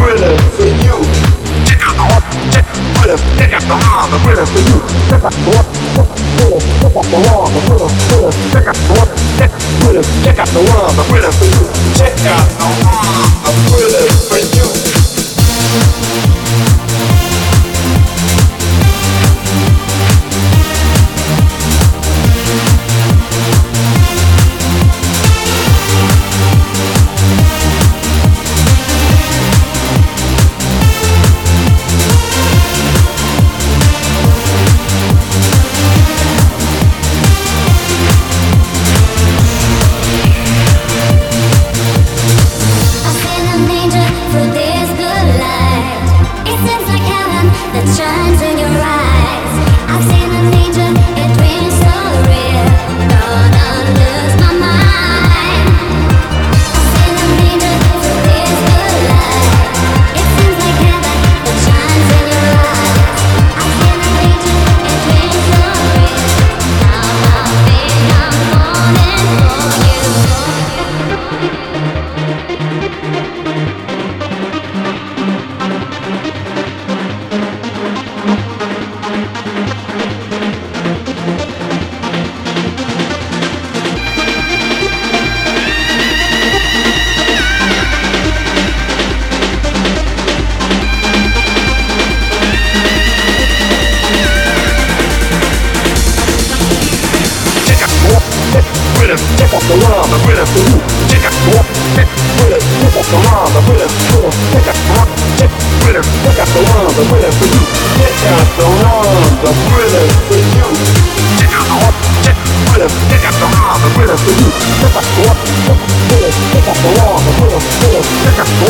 rhythm for you. Check out the heart, check out the rhythm, check out the rhythm for you. Check out the heart, check out the heart, rhythm. Check out the rhythm, check out the rhythm for you. Check out the heart. the one, the winner for you. Get out the one, the winner for you. Get out the one, the winner, the one, the winner for you. Get out the one, the winner, get out the one, the winner, the one.